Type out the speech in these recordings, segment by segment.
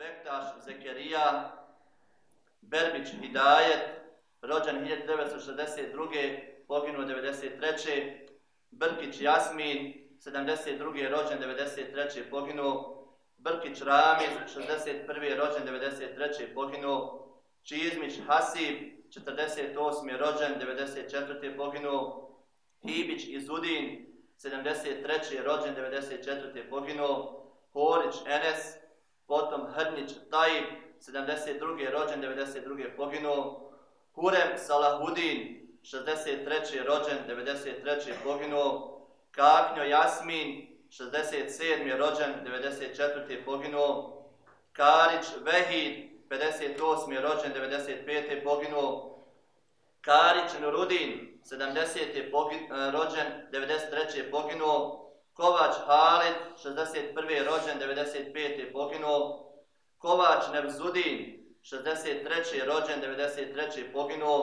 Bektaš Zekerija, Berbić Hidajet, rođen 1962. poginuo 93. Brkić Jasmin, 72. rođen 93. poginuo. Brkić Ramiz, 61. rođen 93. poginuo. Čizmić Hasib, 48. rođen 94. poginuo. Hibić Izudin, 73. rođen 94. poginuo. Horić Enes, potom Hrnić Tajib, 72. rođen 92. poginuo. Hurem Salahudin, 63. rođen 93. poginuo. Kaknjo Jasmin, 67. rođen 94. poginuo. Karić Vehid, 58. rođen 95. poginuo. Karić Nurudin, 70. Eh, rođen 93. poginuo. Kovač Halid, 61. rođen, 95. poginuo. Kovač Nevzudin, 63. rođen, 93. poginuo.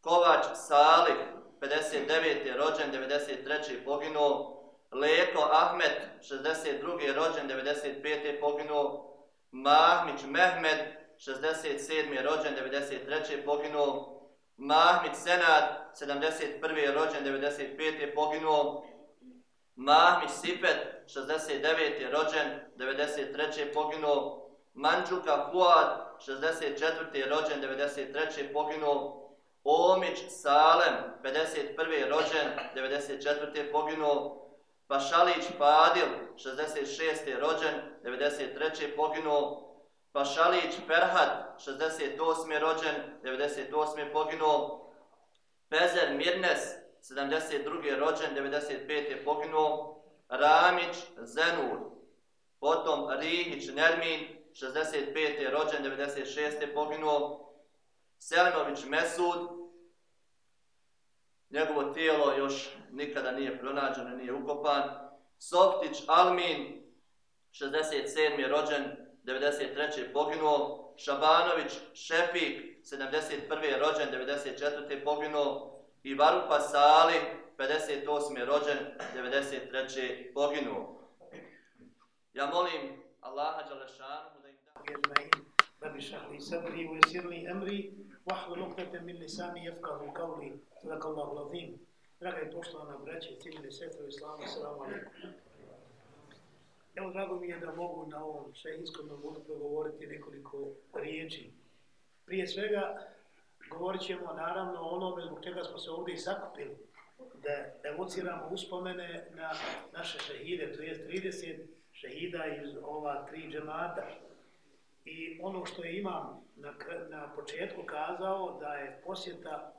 Kovač Salih, 59. rođen, 93. poginuo. Leko Ahmet, 62. rođen, 95. poginuo. Mahmić Mehmed, 67. rođen, 93. poginuo. Mahmić Senad, 71. rođen, 95. poginuo. Mahmi Sipet, 69. rođen, 93. poginuo. Manđuka Fuad, 64. rođen, 93. poginuo. Omić Salem, 51. rođen, 94. poginuo. Pašalić Padil, 66. rođen, 93. poginuo. Pašalić Ferhat, 68. rođen, 98. poginuo. Pezer Mirnes, 72. rođen, 95. poginuo, Ramić Zenur, potom Rihić Nermin, 65. rođen, 96. poginuo, Selimović Mesud, njegovo tijelo još nikada nije pronađeno, nije ukopan, Softić Almin, 67. rođen, 93. poginuo, Šabanović Šefik, 71. rođen, 94. poginuo, i Barupa Salih, 58. rođen, 93. poginuo. Ja molim Allaha Đalešanu da im da... Rabi šahli sabri, esirli emri, vahlu lukete min lisani, jefkahu kavli, sadakallahu lazim. Draga i poštovana braće, cijeljene sestre, islamu, salamu alaikum. Evo, drago mi je da mogu na ovom šehinskom mogu progovoriti nekoliko riječi. Prije svega, govorit ćemo naravno o onome zbog čega smo se ovdje i sakupili, da evociramo uspomene na naše šehide, to je 30 šehida iz ova tri džemata. I ono što je imam na, na početku kazao da je posjeta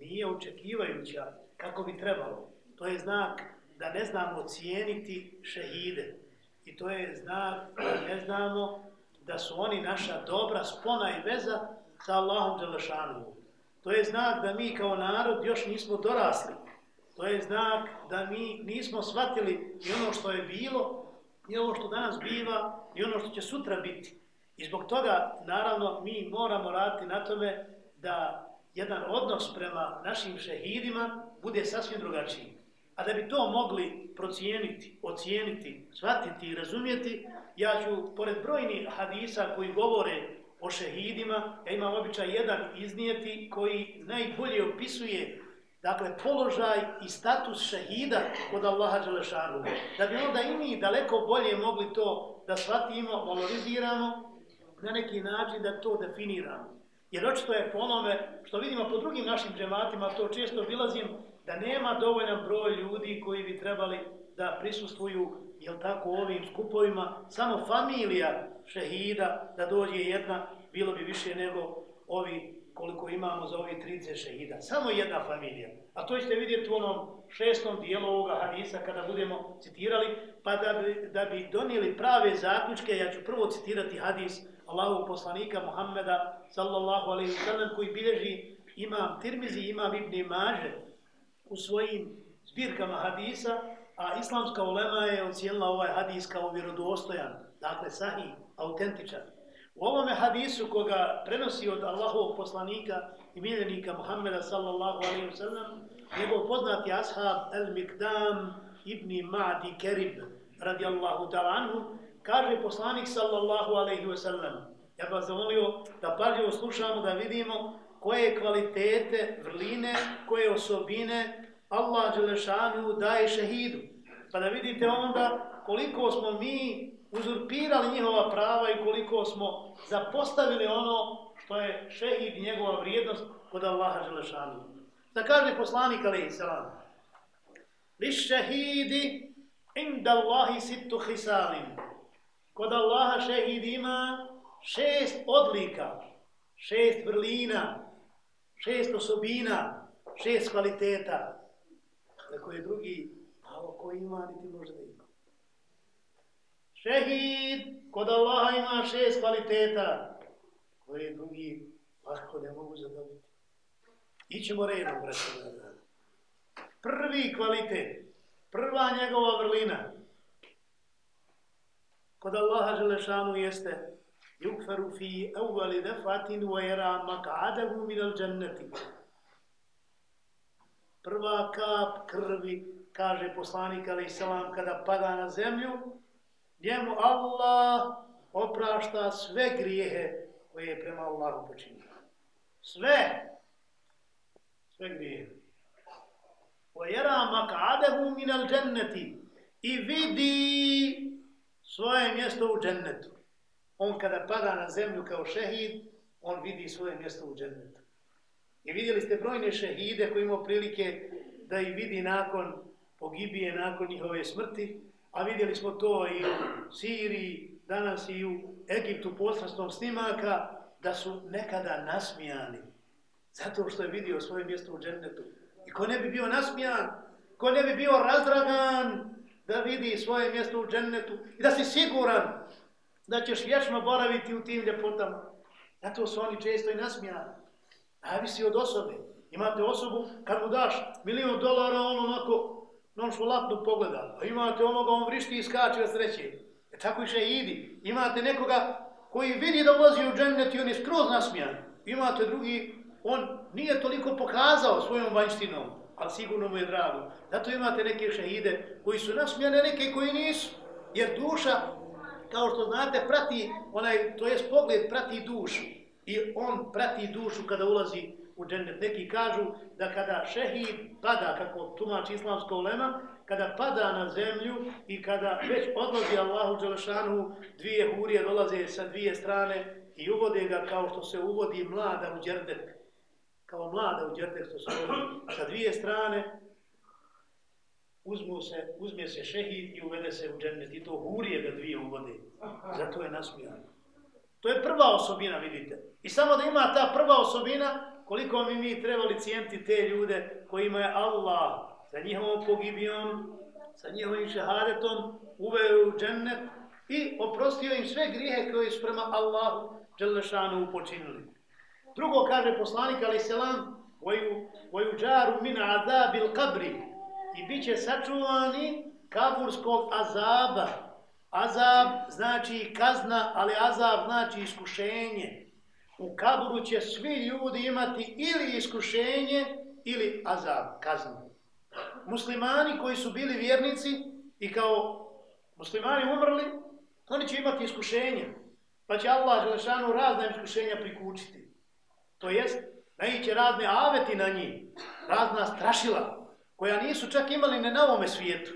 nije očekivajuća kako bi trebalo. To je znak da ne znamo cijeniti šehide. I to je znak da ne znamo da su oni naša dobra spona i veza sa Allahom Đelešanu. To je znak da mi kao narod još nismo dorasli. To je znak da mi nismo shvatili i ono što je bilo, i ono što danas biva, i ono što će sutra biti. I zbog toga, naravno, mi moramo raditi na tome da jedan odnos prema našim šehidima bude sasvim drugačiji. A da bi to mogli procijeniti, ocijeniti, shvatiti i razumijeti, ja ću, pored brojnih hadisa koji govore o šehidima, ja imam običaj jedan iznijeti koji najbolje opisuje dakle, položaj i status šehida kod Allaha Đelešanu. Da bi onda i mi daleko bolje mogli to da shvatimo, valoriziramo, na neki način da to definiramo. Jer očito je po onome što vidimo po drugim našim džematima, to često bilazim, da nema dovoljan broj ljudi koji bi trebali da prisustvuju jel tako, ovim skupovima, samo familija šehida da dođe jedna, bilo bi više nego ovi koliko imamo za ovi 30 šehida. Samo jedna familija. A to ćete vidjeti u onom šestom dijelu ovoga hadisa kada budemo citirali, pa da bi, da bi donijeli prave zaključke, ja ću prvo citirati hadis Allahu poslanika Muhammeda sallallahu alaihi sallam koji bilježi imam Tirmizi, imam Ibn Maže u svojim zbirkama hadisa, a islamska ulema je ocijenila ovaj hadis kao vjerodostojan, dakle sahih, autentičan. U ovome hadisu koga prenosi od Allahovog poslanika i miljenika Muhammeda sallallahu alaihi wa sallam, njegov poznati ashab Al-Mikdam ibn Ma'di Kerib radijallahu ta'ala kaže poslanik sallallahu alaihi wa sallam, ja bih vas zamolio da pažljivo slušamo, da vidimo koje kvalitete, vrline, koje osobine Allah Đelešanu daje šehidu. Pa da vidite onda koliko smo mi uzurpirali njihova prava i koliko smo zapostavili ono što je šehid i njegova vrijednost kod Allaha Želešanu. Da kaže poslanik alaihi salam, li šehidi inda Allahi sittu hisalim. Kod Allaha šehid ima šest odlika, šest vrlina, šest osobina, šest kvaliteta. Ako je drugi, malo ko ima, niti može da ima. Šehid, kod Allaha ima šest kvaliteta, koje drugi lahko ne mogu zadobiti. Ićemo redom, braćo. Prvi kvalitet, prva njegova vrlina, kod Allaha Želešanu jeste yukferu fi evvali defatin wa yara mak'adahu minal džanneti. jannati. Prva kap krvi, kaže poslanik alaih salam, kada pada na zemlju, njemu Allah oprašta sve grijehe koje je prema Allahu počinio. Sve. Sve grijehe. وَيَرَا مَكَعَدَهُ مِنَ الْجَنَّةِ I vidi svoje mjesto u džennetu. On kada pada na zemlju kao šehid, on vidi svoje mjesto u džennetu. I vidjeli ste brojne šehide koji imao prilike da ih vidi nakon pogibije, nakon njihove smrti, a vidjeli smo to i u Siriji, danas i u Egiptu posredstvom snimaka, da su nekada nasmijani. Zato što je vidio svoje mjesto u džennetu. I ko ne bi bio nasmijan, ko ne bi bio razdragan da vidi svoje mjesto u džennetu i da si siguran da ćeš vječno boraviti u tim ljepotama. Zato su oni često i nasmijani. Zavisi od osobe. Imate osobu, kad mu daš milion dolara, on onako nonšalatno pogleda. A imate onoga, on vrišti i skače od sreće. E tako še idi. Imate nekoga koji vidi da ulazi u džennet i on je skroz nasmijan. Imate drugi, on nije toliko pokazao svojom vanjštinom, ali sigurno mu je drago. Zato imate neke šehide koji su nasmijane, neke koji nisu. Jer duša, kao što znate, prati, onaj, to jest pogled, prati dušu. I on prati dušu kada ulazi u džennet. Neki kažu da kada šehid pada, kako tumači islamsko ulema, kada pada na zemlju i kada već odlazi Allahu Đelešanu, dvije hurije dolaze sa dvije strane i uvode ga kao što se uvodi mlada u džerdek. Kao mlada u džerdek što se uvodi sa dvije strane, uzmu se, uzme se šehid i uvede se u džennet. I to hurije ga dvije uvode. Zato je nasmijano. To je prva osobina, vidite. I samo da ima ta prva osobina, koliko mi mi trebali cijenti te ljude koji imaju Allah sa njihovom pogibijom, sa njihovim šehadetom, uveo u džennet i oprostio im sve grijehe koje su prema Allahu Đelešanu upočinili. Drugo kaže poslanik, ali selam, voju džaru min azabil kabri i bit će sačuvani kaburskog azaba. Azab znači kazna, ali azab znači iskušenje. U kaburu će svi ljudi imati ili iskušenje ili azab, kaznu. Muslimani koji su bili vjernici i kao muslimani umrli, oni će imati iskušenje. Pa će Allah Želešanu razne iskušenja prikučiti. To jest, naiće razne aveti na njih, razna strašila, koja nisu čak imali ne na ovome svijetu.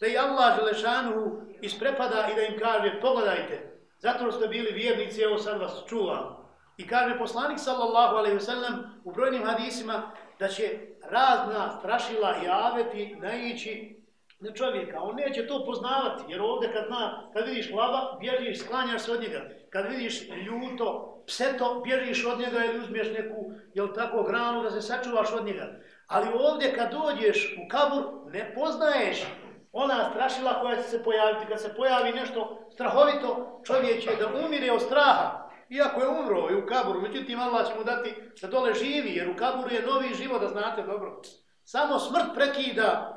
Da i Allah Želešanu isprepada i da im kaže, pogledajte, zato ste bili vjernici, evo sad vas čuvam. I kaže poslanik sallallahu alaihi ve sellem u brojnim hadisima da će razna strašila i aveti naići na čovjeka. On neće to poznavati, jer ovdje kad, na, kad vidiš lava, bježiš, sklanjaš se od njega. Kad vidiš ljuto, pseto, bježiš od njega ili uzmiješ neku, jel tako, granu da se sačuvaš od njega. Ali ovdje kad dođeš u kabur, ne poznaješ ona strašila koja će se pojaviti. Kad se pojavi nešto strahovito, čovjek će da umire od straha. Iako je umro i u kaburu, međutim Allah će mu dati da dole živi, jer u kaburu je novi život, da znate dobro. Samo smrt prekida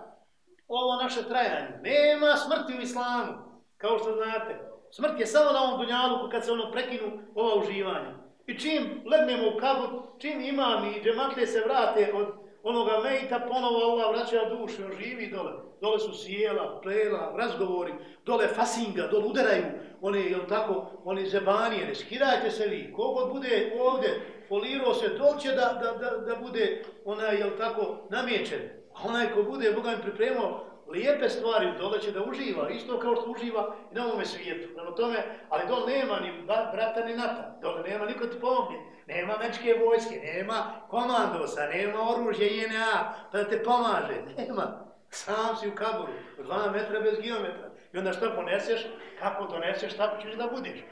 ovo naše trajanje. Nema smrti u islamu, kao što znate. Smrt je samo na ovom dunjalu kad se ono prekinu ova uživanja. I čim legnemo u kabur, čim imam i džematlije se vrate od onoga mejta ponovo Allah vraća dušu, on živi dole. Dole su sjela, plela, razgovori, dole fasinga, dole udaraju, oni, jel tako, oni zebanije, ne skidajte se vi, kogod bude ovde, folirao se, to će da, da, da, da bude onaj, jel tako, namječen. A onaj ko bude, Boga mi pripremao, lijepe stvari dole će da uživa, isto kao što uživa i na ovome svijetu. Prema tome, ali dole nema ni brata ni nata, dole nema niko ti pomogne, nema mečke vojske, nema komandosa, nema oružja INA, pa da te pomaže, nema. Sam si u kaburu, dva metra bez geometra. I onda što poneseš, kako doneseš, tako ćeš da budiš.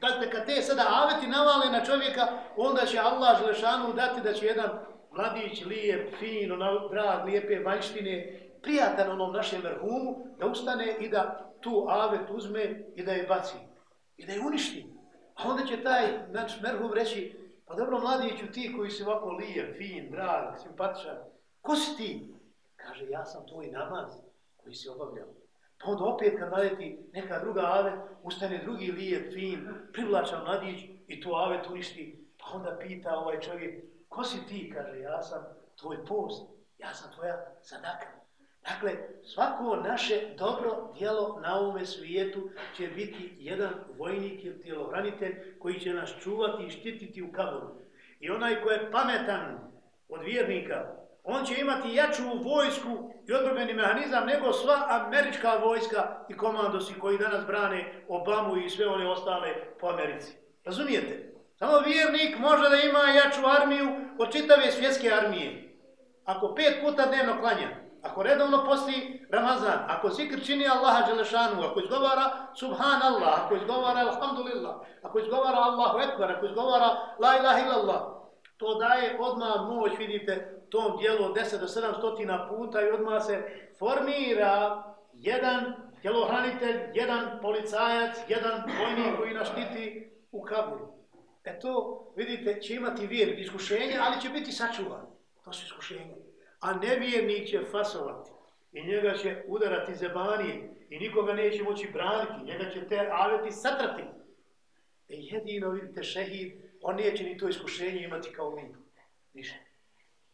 Dakle, kad te sada aveti navale na čovjeka, onda će Allah Želešanu dati da će jedan mladić, lijep, fin, drag, lijepe vanjštine, prijatan onom našem vrhumu, da ustane i da tu avet uzme i da je baci. I da je uništi. A onda će taj naš merhum reći, pa dobro mladiću ti koji si ovako lijep, fin, drag, simpatičan, ko si ti? Kaže, ja sam tvoj namaz koji si obavljao. Pa onda opet kad naleti neka druga ave, ustane drugi lijep, fin, privlačan mladić i tu ave uništi. Pa onda pita ovaj čovjek, ko si ti? Kaže, ja sam tvoj post, ja sam tvoja sadaka. Dakle, svako naše dobro dijelo na ovome svijetu će biti jedan vojnik ili tjelohranitelj koji će nas čuvati i štititi u kaboru. I onaj ko je pametan od vjernika, on će imati jaču vojsku i odbrbeni mehanizam nego sva američka vojska i komandosi koji danas brane Obamu i sve one ostale po Americi. Razumijete? Samo vjernik može da ima jaču armiju od čitave svjetske armije. Ako pet puta dnevno klanja, ako redovno posti Ramazan, ako zikr čini Allaha Đelešanu, ako izgovara Subhanallah, ako izgovara Alhamdulillah, ako izgovara Allahu Ekber, ako izgovara La ilaha illallah, to daje odmah moć, vidite, tom dijelu od 10 do 700 puta i odmah se formira jedan tjelohranitelj, jedan policajac, jedan vojnik koji nas štiti u Kabulu. E to, vidite, će imati vjer, iskušenje, ali će biti sačuvan. To su iskušenje a nevjernik će fasovati i njega će udarati zebanije i nikoga neće moći braniti, njega će te aveti satrati. E jedino, vidite, šehid, on neće ni to iskušenje imati kao mi. Ništa.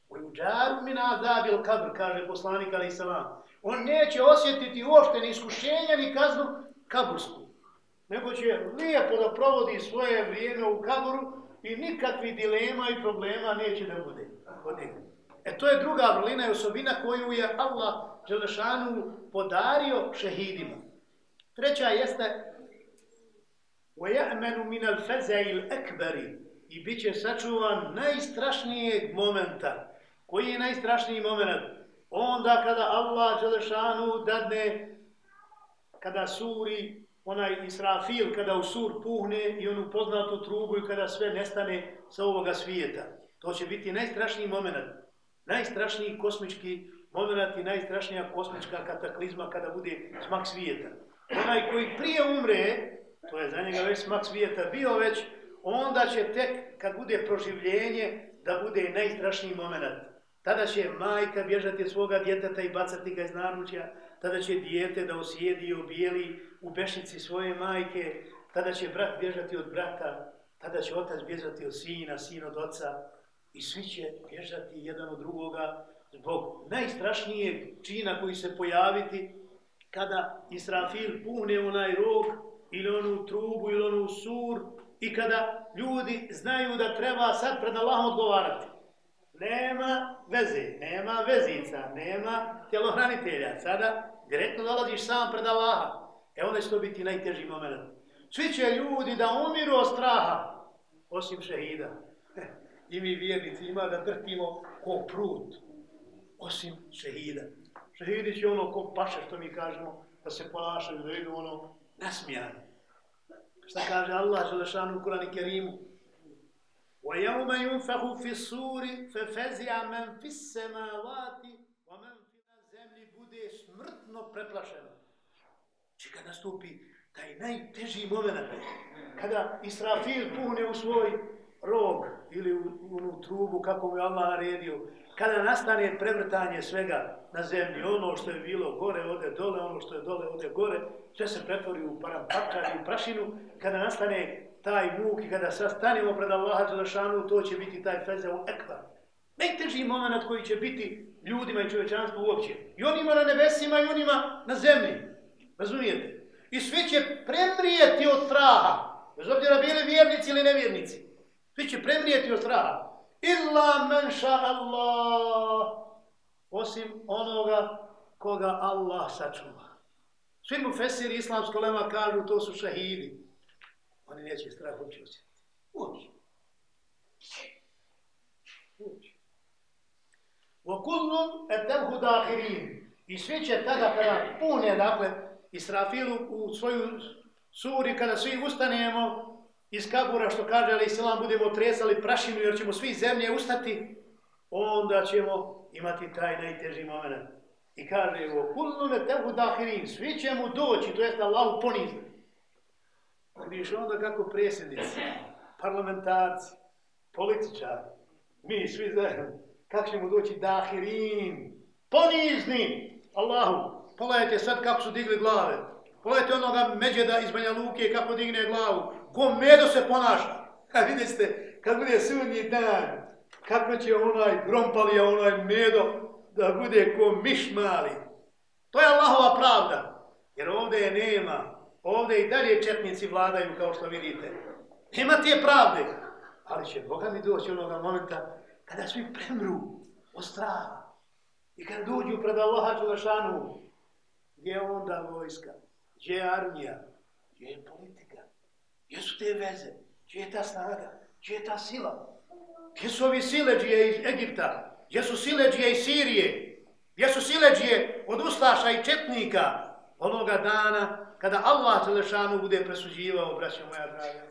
U džaru mi nadabil kabr, kaže poslanik Ali Salam. On neće osjetiti uopšte ni iskušenja, ni kaznu kabursku. Nego će lijepo da provodi svoje vrijeme u kaburu i nikakvi dilema i problema neće da bude. Od E to je druga vrlina i osobina koju je Allah Đelešanu podario šehidima. Treća jeste وَيَأْمَنُ مِنَ الْفَزَيِ الْأَكْبَرِ i bit će sačuvan najstrašnijeg momenta. Koji je najstrašniji moment? Onda kada Allah Đelešanu dadne, kada suri onaj Israfil, kada u sur puhne i onu poznatu trubu i kada sve nestane sa ovoga svijeta. To će biti najstrašniji moment najstrašniji kosmički moment i najstrašnija kosmička kataklizma kada bude smak svijeta. Onaj koji prije umre, to je za njega već smak svijeta bio već, onda će tek kad bude proživljenje da bude najstrašniji moment. Tada će majka bježati od svoga djeteta i bacati ga iz naručja, tada će dijete da osjedi i obijeli u bešnici svoje majke, tada će brat bježati od brata, tada će otac bježati od sina, sin od oca, i svi će bježati jedan od drugoga zbog najstrašnijeg čina koji se pojaviti kada Israfil pune onaj rog ili onu trubu ili onu sur i kada ljudi znaju da treba sad pred Allahom odgovarati. Nema veze, nema vezica, nema tjelohranitelja. Sada direktno dolaziš sam pred Allaha. E onda će to biti najteži moment. Svi će ljudi da umiru od straha, osim šehida i mi vjernici ima da drtimo ko prut, osim šehida. Šehidi će ono ko paše, što mi kažemo, da se ponašaju, da idu ono nasmijani. Šta kaže Allah Želešanu u Kurani Kerimu? وَيَوْمَ يُنْفَهُ فِي السُّورِ فَفَزِيَ مَنْ فِي السَّمَاوَاتِ وَمَنْ فِي zemlji bude smrtno preplašeno. Či kad nastupi taj najteži moment, kada Israfil puhne u svoj rog ili u, u trubu kako mu je Allah naredio, kada nastane prevrtanje svega na zemlji, ono što je bilo gore ode dole, ono što je dole ode gore, sve se pretvori u parampačar i u prašinu, kada nastane taj muk i kada sastanemo pred Allaha Đelešanu, to će biti taj feze u ekvar. Najteži moment koji će biti ljudima i čovečanstvu uopće. I onima na nebesima i onima na zemlji. Razumijete? I sve će premrijeti od straha. Bez obzira bili vjernici ili nevjernici. Svi će premrijeti od straha. Illa men ša Allah. Osim onoga koga Allah sačuva. Svi mu fesiri islamsko lema kažu to su šahidi. Oni neće strah uopće osjetiti. Uopće. Uopće. وَكُلُّمْ اَتَمْهُ دَاهِرِينَ I svi će tada kada pune, dakle, Israfilu u svoju suri, kada svi ustanemo iz kabura, što kaže Ali Islam, budemo tresali prašinu jer ćemo svi zemlje ustati, onda ćemo imati taj najteži moment. I kaže, o kulnume tehu dahirin, svi ćemo doći, to je da lau ponizme. Vidiš onda kako presjednici, parlamentarci, političari, mi svi zajedno, kako ćemo doći dahirin, ponizni, Allahu, pogledajte sad kako su digli glave, pogledajte onoga međeda iz Banja Luke kako digne glavu, ko medo se ponaša, a vidite, kad bude sudnji dan, kako će onaj grompalija, onaj medo, da bude ko miš mali. To je Allahova pravda, jer ovdje je nema, ovdje i dalje četnici vladaju, kao što vidite. Nema tije pravde, ali će Boga mi doći onoga momenta kada svi premru od straha. I kad dođu pred Allaha Đelešanu, gdje je onda vojska, gdje je armija, gdje je politika, gdje su te veze, gdje je ta snaga, gdje je ta sila, gdje su ovi sileđije iz Egipta, gdje su sileđije iz Sirije, gdje su sileđije od Ustaša i Četnika, onoga dana kada Allah Đelešanu bude presuđivao, braćo moja draga,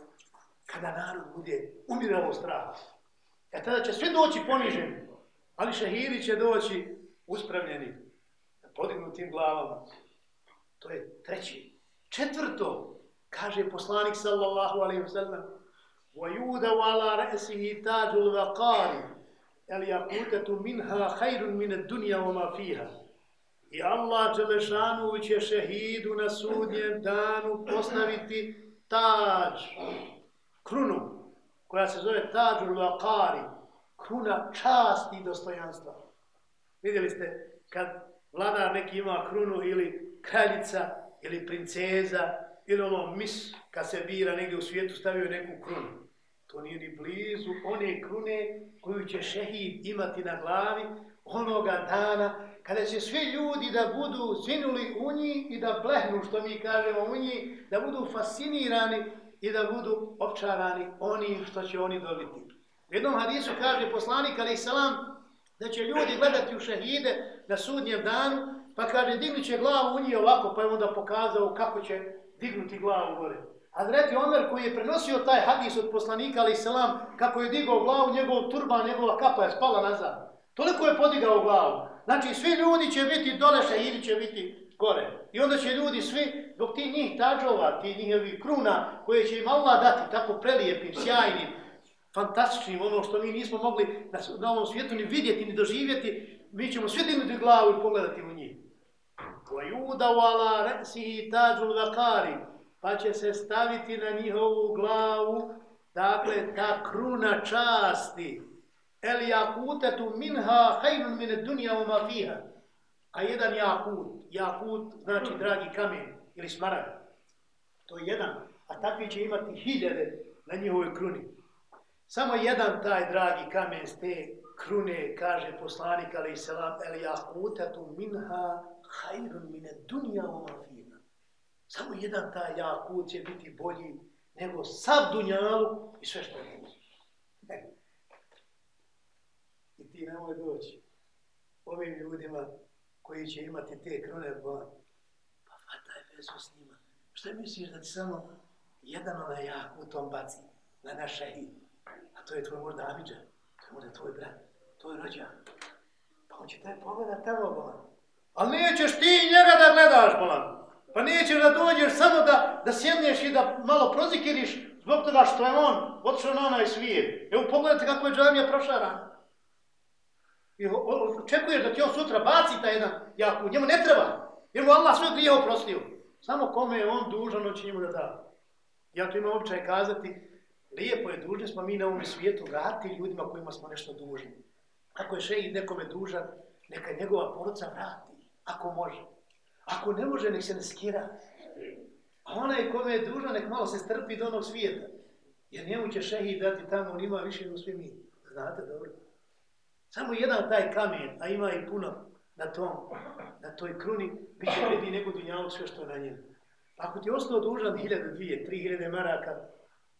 kada narod bude umirao u strahu. E tada će sve doći poniženi, ali šehiri će doći uspravljeni, podignutim glavama. To je treći. Četvrto, kaže poslanik sallallahu alaihi wa sallam, وَيُودَ وَعَلَى رَأْسِهِ تَاجُ الْوَقَارِ الْيَقُوتَةُ مِنْهَا خَيْرٌ مِنَ الدُّنْيَا وَمَا فِيهَا I Allah Đelešanu će šehidu na sudnjem danu postaviti tađ, krunu, koja se zove Tađul Vakari, kruna časti i dostojanstva. Vidjeli ste, kad vladar neki ima krunu ili kraljica ili princeza ili ono mis, kad se bira negdje u svijetu, stavio neku krunu. To nije ni blizu one krune koju će šehid imati na glavi onoga dana kada će svi ljudi da budu sinuli u njih i da plehnu, što mi kažemo u njih, da budu fascinirani i da budu opčarani oni što će oni dobiti. U jednom hadisu kaže poslanik alaih salam da će ljudi gledati u šehide na sudnjem danu pa kaže dignut će glavu u njih ovako pa je onda pokazao kako će dignuti glavu gore. A Omer koji je prenosio taj hadis od poslanika ali salam kako je digao glavu njegov turban, njegova kapa je spala nazad. Toliko je podigao glavu. Znači svi ljudi će biti dole, šehidi će biti gore. I onda će ljudi svi, dok ti njih tađova, ti njihovi kruna, koje će im Allah dati tako prelijepim, sjajnim, fantastičnim, ono što mi nismo mogli na, na ovom svijetu ni vidjeti, ni doživjeti, mi ćemo svi dignuti glavu i pogledati u njih. Vajuda wala resi tađul vakari, pa će se staviti na njihovu glavu, dakle, ta kruna časti. El jakutetu minha hajnun mine dunja oma fiha. A jedan jakut, jakut znači dragi kamen ili smaragd. To je jedan, a takvi će imati hiljade na njihovoj kruni. Samo jedan taj dragi kamen s te krune, kaže poslanik ali i selam, el jakutetu minha hajrun mine dunja mafina Samo jedan taj jakut će biti bolji nego sav dunjalu i sve što je. I ti nemoj doći ovim ljudima koji će imati te krune bolan. Pa fataj vezu s njima. Šta misliš da ti samo jedan onaj jakutom u tom baci na naš šehid? A to je tvoj možda Amidža, to je možda tvoj brat, tvoj rođak. Pa on će taj pogledat tamo bolan. Ali nećeš ti njega da gledaš bolan. Pa nećeš da dođeš samo da, da sjedneš i da malo prozikiriš zbog toga što je on otišao na onaj svijet. Evo pogledajte kako je džamija prošarana. I očekuješ da ti on sutra baci taj jedan jaku, njemu ne treba. Jer mu Allah sve grije oprostio. Samo kome je on dužan, on će njemu da da. Ja to imam običaj kazati, lijepo je dužni smo mi na ovom svijetu vrati ljudima kojima smo nešto dužni. ako je šeji nekome dužan, neka njegova poruca vrati, ako može. Ako ne može, nek se ne skira. A onaj kome je dužan, nek malo se strpi do onog svijeta. Jer njemu će šehid dati tamo, on ima više nego svi mi. Znate dobro. Samo jedan taj kamen, a ima i puno na tom, na toj kruni, bit će vredi nego dunjavog sve što je na njemu. Ako ti je ostao dužan hiljada, dvije, tri hiljade maraka,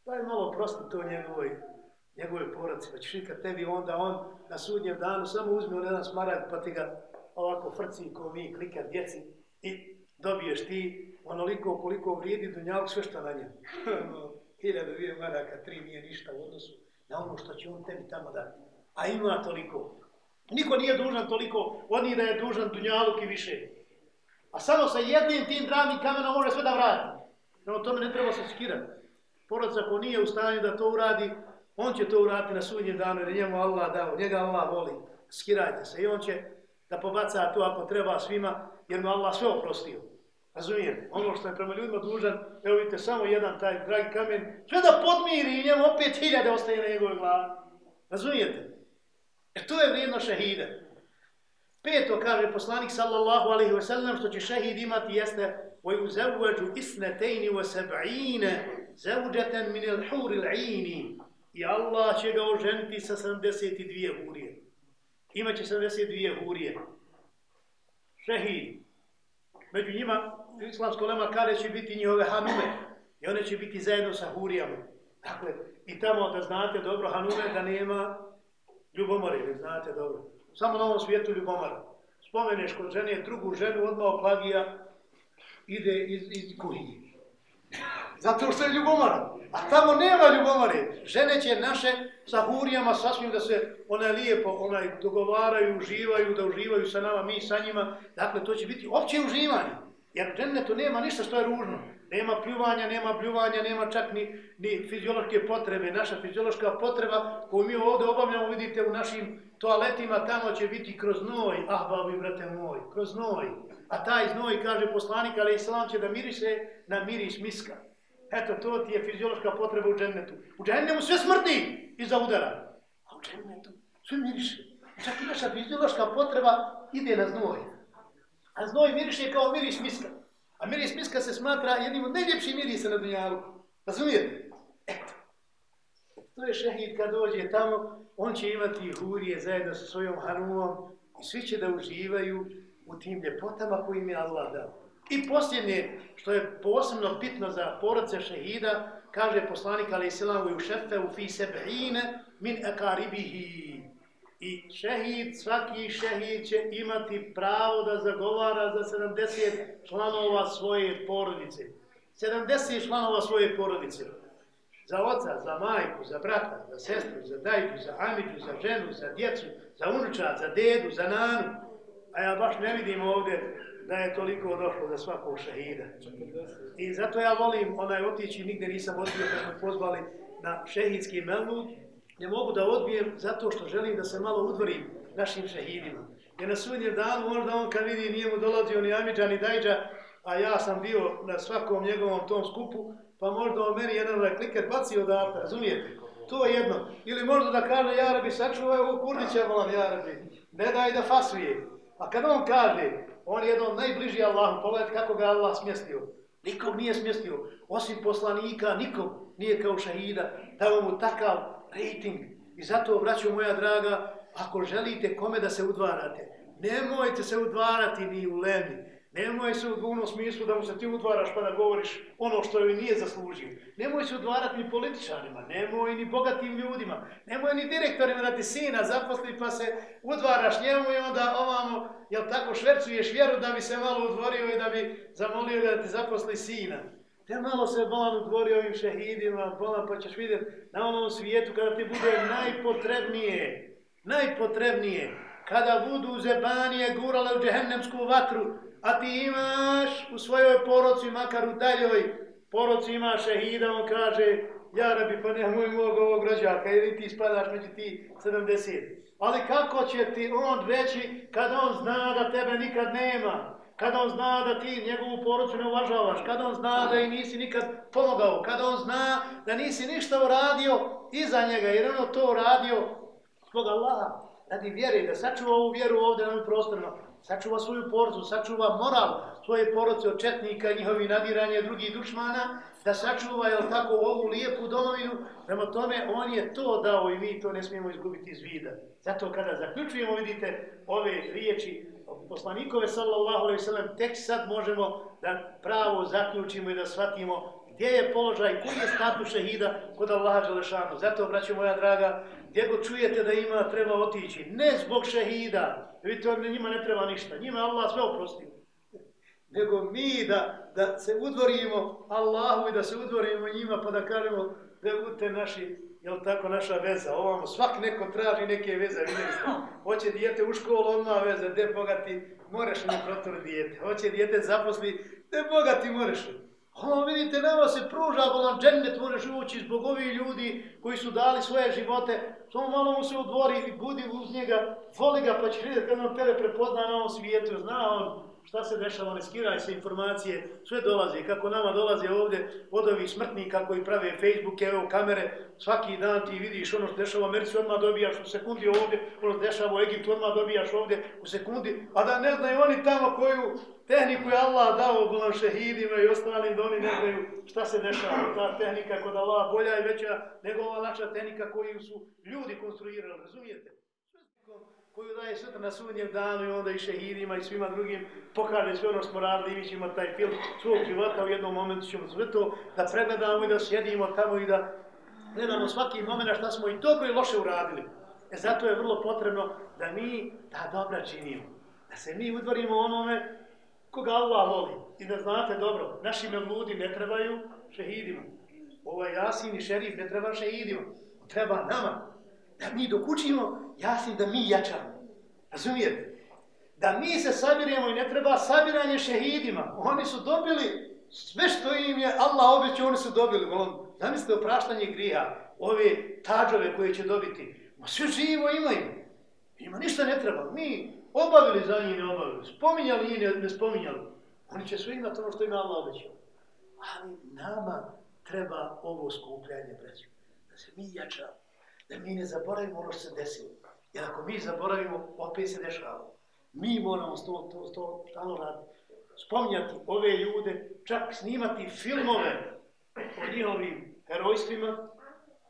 daj malo prosto to njegovoj, njegove porodci, pa ćeš kad tebi onda on na sudnjem danu samo uzme on jedan smarak pa ti ga ovako frci ko mi klika djeci i dobiješ ti onoliko koliko vrijedi dunjalog sve što na njemu. Hiljada, dvije maraka, tri nije ništa u odnosu na ono što će on tebi tamo dati. A ima toliko. Niko nije dužan toliko, oni da je dužan dunjaluk i više. A samo sa jednim tim dravnim kamenom može sve da vrati. No tome ne treba se skirati. Porodca ko nije u stanju da to uradi, on će to uraditi na sudnjem danu jer njemu Allah dao, njega Allah voli. Skirajte se i on će da pobaca to ako treba svima jer mu Allah sve oprostio. Razumijete? Ono što je prema ljudima dužan, evo vidite, samo jedan taj dragi kamen, sve da podmiri i njemu opet hiljade ostaje na njegove glavi. Razumijete? E to je vrijedno šehida. Peto kaže poslanik sallallahu alaihi wa sallam što će šehid imati jeste وَيُزَوَّجُ إِسْنَتَيْنِ وَسَبْعِينَ زَوْجَةً مِنِ الْحُورِ الْعِينِ I Allah će ga oženiti sa 72 hurije. Imaće 72 hurije. Šehid. Među njima, islamsko lema kare će biti njihove hanume. I one će biti zajedno sa hurijama. Dakle, i tamo da znate dobro hanume da nema ljubomore, ne znate dobro. Samo na ovom svijetu ljubomora. Spomeneš kod žene drugu ženu, odmah plagija ide iz, iz kuhinje. Zato što je ljubomora. A tamo nema ljubomore. Žene će naše sa hurijama sasvim da se one lijepo onaj, dogovaraju, uživaju, da uživaju sa nama, mi sa njima. Dakle, to će biti opće uživanje. Jer žene to nema ništa što je ružno. Nema pljuvanja, nema bljuvanja, nema čak ni, ni fiziološke potrebe. Naša fiziološka potreba koju mi ovdje obavljamo, vidite, u našim toaletima, tamo će biti kroz noj, ah, babi, brate moj, kroz noj. A taj znoj, kaže poslanik, ali islam će da miriše na miris miska. Eto, to ti je fiziološka potreba u džennetu. U džennemu sve smrti iza udara. A u džennetu sve miriše. Čak i naša fiziološka potreba ide na znoj. A znoj miriše kao miris miska. A miris miska se smatra jednim od najljepših mirisa na dunjalu. Razumijete? Eto. To je šehid kad dođe tamo, on će imati hurije zajedno sa svojom harumom i svi će da uživaju u tim ljepotama koji im je Allah dao. I posljednje, što je posebno bitno za porodce šehida, kaže poslanik Ali i u šefe u fi sebeine min ekaribihi. I šehid, svaki šehid će imati pravo da zagovara za 70 članova svoje porodice. 70 članova svoje porodice. Za oca, za majku, za brata, za sestru, za dajku, za amiđu, za ženu, za djecu, za unuča, za dedu, za nanu. A ja baš ne vidim ovdje da je toliko došlo za svakog šehida. I zato ja volim onaj otići, nigde nisam odbio kad me pozvali na šehidski melud, ne mogu da odbijem zato što želim da se malo udvorim našim šehidima. Jer na sudnjem danu možda on kad vidi nije mu dolazio ni Amidža ni Dajđa, a ja sam bio na svakom njegovom tom skupu, pa možda on meni jedan kliker baci da razumijete? To je jedno. Ili možda da kaže, Jarabi, sačuvaj ovo kurdića, volam, Jarabi, ne daj da fasuje. A kad on kaže, on je jedan najbliži Allahu, pogledajte kako ga Allah smjestio. Nikom nije smjestio, osim poslanika, nikom nije kao šahida, dao mu takav rating. I zato, braćo moja draga, ako želite kome da se udvarate, nemojte se udvarati ni u lemi, Nemoj se u onom smislu da mu se ti udvaraš pa da govoriš ono što joj nije zaslužio. Nemoj se udvarati ni političarima, nemoj ni bogatim ljudima, nemoj ni direktorima da ti sina zaposli pa se udvaraš njemu i onda ovamo, jel tako, švercuješ vjeru da bi se malo udvorio i da bi zamolio da ti zaposli sina. Te malo se bolan udvorio ovim šehidima, bolan pa ćeš vidjeti na onom svijetu kada ti bude najpotrebnije, najpotrebnije, kada budu zebanije gurale u džehennemsku vatru, a ti imaš u svojoj poroci, makar u daljoj poroci ima šehida, on kaže, ja rabi, pa nemoj mog ovog rođaka, ili ti spadaš među ti 70. Ali kako će ti on reći kad on zna da tebe nikad nema? Kada on zna da ti njegovu porodcu ne uvažavaš? Kada on zna da i nisi nikad pomogao? Kada on zna da nisi ništa uradio iza njega? Jer ono to uradio zbog Allaha. radi vjeri, da sačuva ovu vjeru ovdje na ovim prostorima, sačuva svoju porcu, sačuva moral svoje porodice od četnika i njihovi nadiranje drugih dušmana, da sačuva, jel tako, ovu lijepu domovinu, prema tome on je to dao i mi to ne smijemo izgubiti iz vida. Zato kada zaključujemo, vidite, ove riječi poslanikove, sallallahu alaihi sallam, tek sad možemo da pravo zaključimo i da shvatimo gdje je položaj, koji je status šehida kod Allaha Đelešanu. Zato, braćo moja draga, gdje go čujete da ima, treba otići. Ne zbog šehida, vidite, njima ne treba ništa, njima Allah sve oprostio. Nego mi da, da se udvorimo Allahu i da se udvorimo njima pa da kažemo da budete naši, jel tako, naša veza. Ovamo, svak neko traži neke veze, vidjeli ste. Hoće dijete u školu, odmah veze, De bogati, moreš mi protor dijete. Hoće dijete zaposli, de bogati, moreš Ono vidite, nama se pruža volan džennet, možeš ući zbog ovih ljudi koji su dali svoje živote. Samo malo mu se odvori i budi uz njega, voli ga pa će vidjeti kad on tebe prepozna na ovom svijetu, zna on šta se dešava, ne skiraj se informacije, sve dolazi, kako nama dolaze ovdje od ovih smrtnika koji prave Facebook, evo kamere, svaki dan ti vidiš ono što dešava u Americi, odmah dobijaš u sekundi ovdje, ono što dešava u Egiptu, odmah dobijaš ovdje u sekundi, a da ne znaju oni tamo koju tehniku je Allah dao bolan šehidima i ostalim, da oni ne znaju šta se dešava, ta tehnika kod Allah bolja i veća nego ova naša tehnika koju su ljudi konstruirali, razumijete? Koju daje sutra na sudnjem danu i onda i šehidima i svima drugim pokaže sve ono smo radili i mi ćemo taj film svog života u jednom momentu ćemo sve to da pregledamo i da sjedimo tamo i da gledamo svaki moment šta smo i dobro i loše uradili. E zato je vrlo potrebno da mi ta dobra činimo. Da se mi udvorimo onome koga Allah voli. I da znate dobro, naši ljudi ne trebaju šehidima. Ovaj Jasin i šerif ne treba šehidima. Treba nama. Da mi dok jasni da mi jačamo. Razumijete? Da mi se sabiremo i ne treba sabiranje šehidima. Oni su dobili sve što im je Allah obećao, oni su dobili. Zamislite opraštanje griha, ove tađove koje će dobiti. Ma sve živo imaju. Ima ništa ne treba. Mi obavili za njih ne obavili. Spominjali njih ne, ne spominjali. Oni će sve imati ono što ima Allah obećao. Ali nama treba ovo skupljanje, braću. Da se mi jačamo. Da mi ne zaboravimo ono što se desilo. Jer ako mi zaboravimo, opet se dešava. Mi moramo to, to, to stano raditi. Spominjati ove ljude, čak snimati filmove o njihovim herojstvima,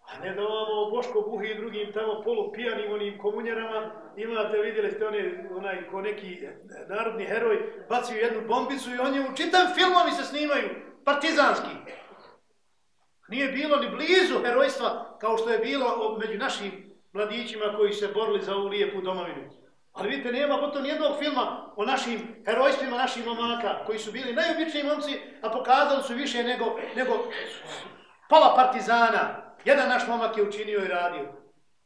a ne da ovamo Boško Buhi i drugim tamo polupijanim onim komunjerama, imate, vidjeli ste one, onaj, ko neki narodni heroj, bacio jednu bombicu i on je u čitam filmovi se snimaju, partizanski. Nije bilo ni blizu herojstva kao što je bilo među našim mladićima koji se borili za ovu lijepu domovinu. Ali vidite, nema gotovo nijednog filma o našim herojstvima naših momaka, koji su bili najobičniji momci, a pokazali su više nego, nego pola partizana. Jedan naš momak je učinio i radio.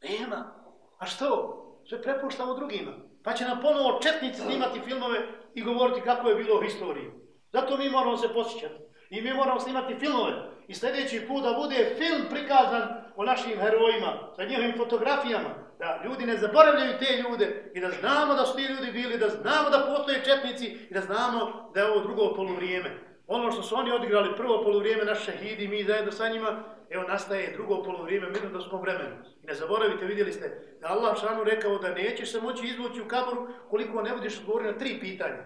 Nema. A što? Sve prepuštamo drugima. Pa će nam ponovo četnici snimati filmove i govoriti kako je bilo u historiji. Zato mi moramo se posjećati. I mi moramo snimati filmove. I sljedeći put da bude film prikazan o našim herojima, sa njihovim fotografijama, da ljudi ne zaboravljaju te ljude i da znamo da su ti ljudi bili, da znamo da postoje četnici i da znamo da je ovo drugo polovrijeme. Ono što su oni odigrali prvo polovrijeme naši šehidi, mi zajedno sa njima, evo nastaje drugo polovrijeme, mi da smo vremenu. I ne zaboravite, vidjeli ste da Allah šanu rekao da nećeš se moći izvući u kaboru koliko ne budeš odgovorio na tri pitanja.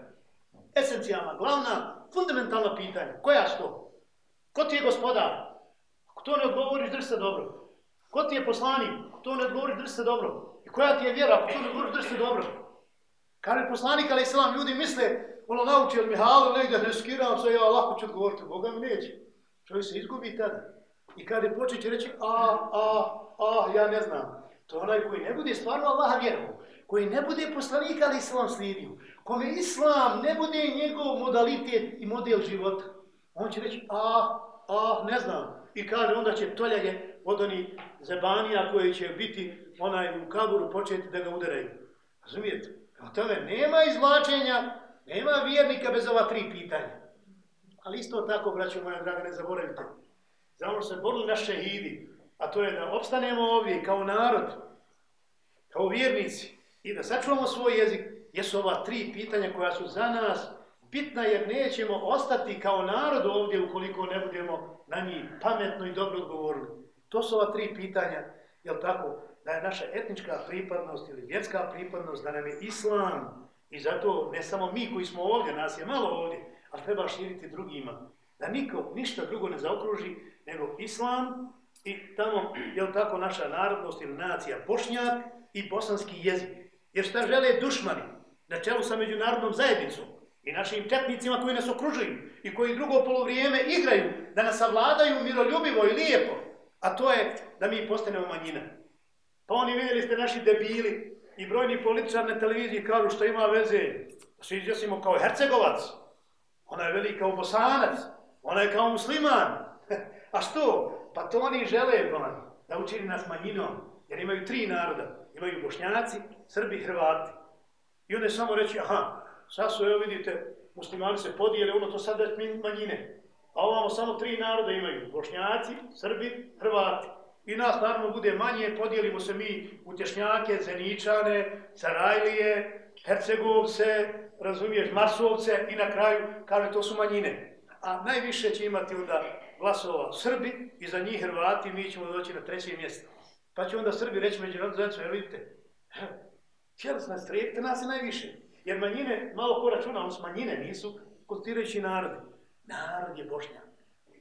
Esencijalna, glavna, fundamentalna pitanja. Koja su to? Ko ti je gospodar? Ako to ne odgovoriš, drži se dobro. Ko ti je poslanik? To ne odgovori drste dobro. I koja ti je vjera? To ne odgovori drste dobro. Kaže poslanik, ali islam, ljudi misle, ono nauči od Mihalu, negdje ne skiram se, ja lako ću odgovoriti. Boga mi neće. Čovjek se izgubi tada. I kada počet će reći, a, a, a, ja ne znam. To je onaj koji ne bude stvarno Allaha vjerovo, koji ne bude poslanik, ali islam slijedio, kome islam ne bude njegov modalitet i model života. On će reći, a, a, ne znam. I kaže, onda će toljage od onih zebanija koji će biti onaj u kaburu početi da ga udaraju. Razumijete? O tome nema izvlačenja, nema vjernika bez ova tri pitanja. Ali isto tako, braćo moja draga, ne zaboravite. Znamo se borili na šehidi, a to je da opstanemo ovdje kao narod, kao vjernici i da sačuvamo svoj jezik, jesu ova tri pitanja koja su za nas bitna jer nećemo ostati kao narod ovdje ukoliko ne budemo na njih pametno i dobro odgovorili. To su ova tri pitanja, jel tako? da je naša etnička pripadnost ili vjerska pripadnost, da nam je islam i zato ne samo mi koji smo ovdje, nas je malo ovdje, ali treba širiti drugima. Da niko ništa drugo ne zaokruži nego islam i tamo, jel tako, naša narodnost ili nacija bošnjak i bosanski jezik. Jer šta žele dušmani na čelu sa međunarodnom zajednicom i našim četnicima koji nas okružuju i koji drugo polovrijeme igraju da nas savladaju miroljubivo i lijepo, a to je da mi postanemo manjina. Pa oni vidjeli ste naši debili i brojni političar na televiziji kažu što ima veze, da se izjasnimo kao Hercegovac, ona je velika u Bosanac, ona je kao musliman. A što? Pa to oni žele, bolan, da učini nas manjinom, jer imaju tri naroda. Imaju bošnjaci, srbi, hrvati. I onda je samo reći, aha, sad su, evo vidite, muslimani se podijele, ono to sad već manjine. A ovamo samo tri naroda imaju, bošnjaci, srbi, hrvati. I nas naravno bude manje, podijelimo se mi u Tješnjake, Zeničane, Sarajlije, Hercegovce, razumiješ, Masovce i na kraju kaže to su manjine. A najviše će imati onda glasova Srbi i za njih Hrvati mi ćemo doći na treće mjesto. Pa će onda Srbi reći među narodu zajednicu, evo vidite, cijeli se nas trijekte, nas je najviše. Jer manjine, malo ko računa, ono manjine nisu konstirajući narodi. Narod je Bošnjak.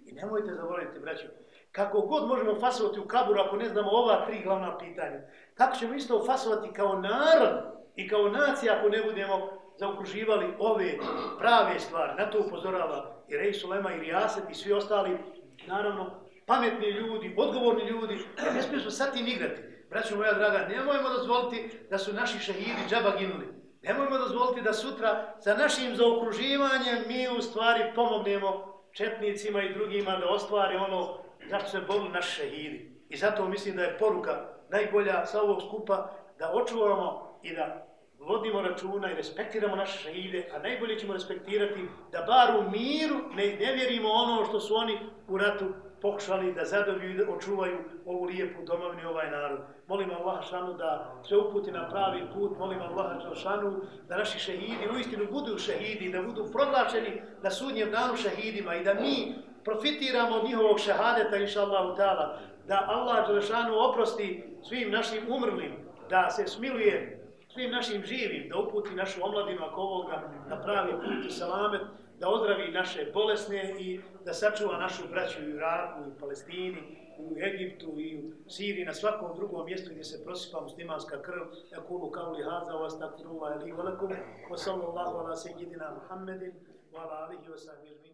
I nemojte zaboraviti, braćo, kako god možemo fasovati u kaburu ako ne znamo ova tri glavna pitanja, tako ćemo isto fasovati kao narod i kao nacija ako ne budemo zaokruživali ove prave stvari. Na to upozorava i Rej Sulema i Rijaset i svi ostali, naravno, pametni ljudi, odgovorni ljudi, jer ne smijemo sad tim igrati. Braćo moja draga, nemojmo dozvoliti da su naši šehidi džaba ginuli. Nemojmo dozvoliti da sutra sa našim zaokruživanjem mi u stvari pomognemo četnicima i drugima da ostvari ono zašto se boli naši šehidi. I zato mislim da je poruka najbolja sa ovog skupa da očuvamo i da vodimo računa i respektiramo naše šehide, a najbolje ćemo respektirati da bar u miru ne, ne vjerimo ono što su oni u ratu pokušali da zadobiju i da očuvaju ovu lijepu domovni ovaj narod. Molim Allaha šanu da se uputi na pravi put, molim Allaha šanu da naši šehidi u istinu budu šehidi, da budu proglašeni na sudnjem danu šehidima i da mi profitiramo od njihovog šehadeta, inša taala. da Allah šanu oprosti svim našim umrlim, da se smiluje svim našim živim, da uputi našu omladinu ako ovoga na pravi put i salamet, da ozdravi naše bolesne i da sačuva našu braću u Iraku, u Palestini, u Egiptu i u Siriji, na svakom drugom mjestu gdje se prosipa muslimanska krv. Ja kulu kao li haza, vas takfirullahi alihi wa wa sallallahu ala sejidina Muhammedin, wa ala alihi wa sahbihi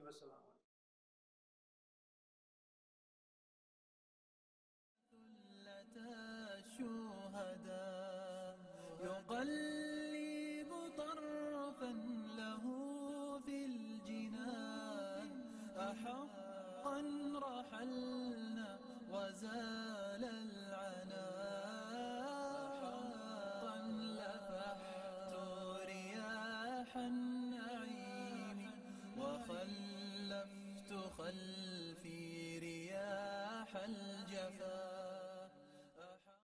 أحقا رحلنا وزال العنا أحقا لفحت رياح النعيم وخلفت خلفي رياح الجفا